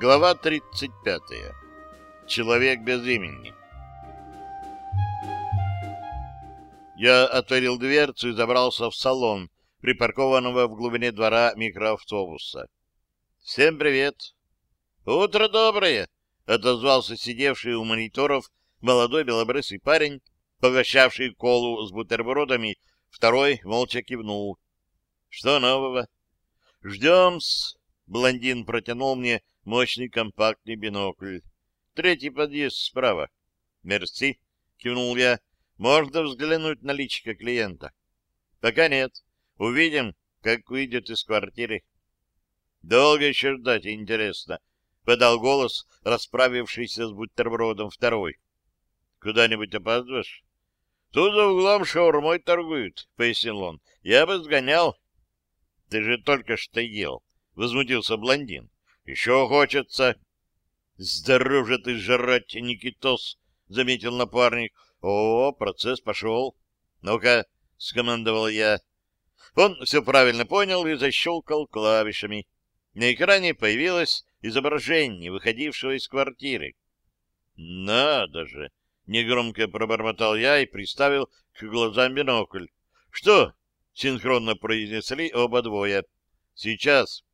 Глава 35. Человек без имени. Я отворил дверцу и забрался в салон, припаркованного в глубине двора микроавтобуса. «Всем привет!» «Утро доброе!» — отозвался сидевший у мониторов молодой белобрысый парень, поглощавший колу с бутербродами, второй молча кивнул. «Что нового?» «Ждем-с!» — блондин протянул мне мощный компактный бинокль. «Третий подъезд справа». «Мерси!» — кивнул я. «Можно взглянуть на личико клиента?» «Пока нет. Увидим, как выйдет из квартиры». «Долго еще ждать, интересно», — подал голос, расправившийся с бутербродом второй. «Куда-нибудь опаздываешь?» «Тут за углом шаурмой торгуют», — пояснил он. «Я бы сгонял». «Ты же только что ел», — возмутился блондин. «Еще хочется». «Здоров ты жрать, Никитос», — заметил напарник. «О, процесс пошел». «Ну-ка», — скомандовал я. Он все правильно понял и защелкал клавишами. На экране появилось изображение выходившего из квартиры. «Надо же!» — негромко пробормотал я и приставил к глазам бинокль. «Что?» — синхронно произнесли оба двое. «Сейчас».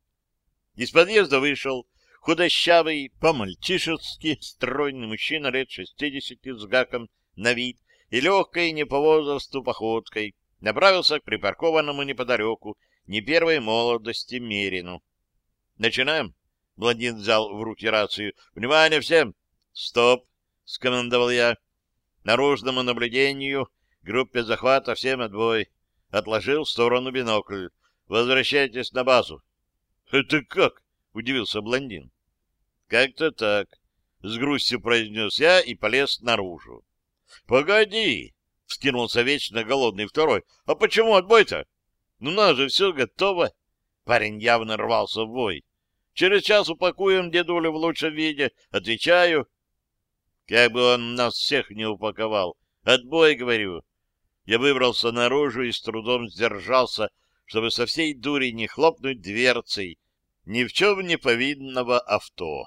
Из подъезда вышел худощавый, по-мальчишески стройный мужчина лет шестидесяти с гаком на вид и легкой не по возрасту походкой направился к припаркованному неподалеку не первой молодости Мерину. «Начинаем?» — блондин взял в руки рацию. «Внимание всем!» «Стоп!» — скомандовал я. «Наружному наблюдению, группе захвата всем отбой». Отложил в сторону бинокль. «Возвращайтесь на базу». «Это как?» — удивился блондин. «Как-то так», — с грустью произнес я и полез наружу. «Погоди!» — вскинулся вечно голодный второй. «А почему отбой-то? Ну, нас же все готово!» Парень явно рвался в бой. «Через час упакуем дедулю в лучшем виде. Отвечаю». Как бы он нас всех не упаковал. Отбой, говорю. Я выбрался наружу и с трудом сдержался, чтобы со всей дури не хлопнуть дверцей ни в чем не повинного авто.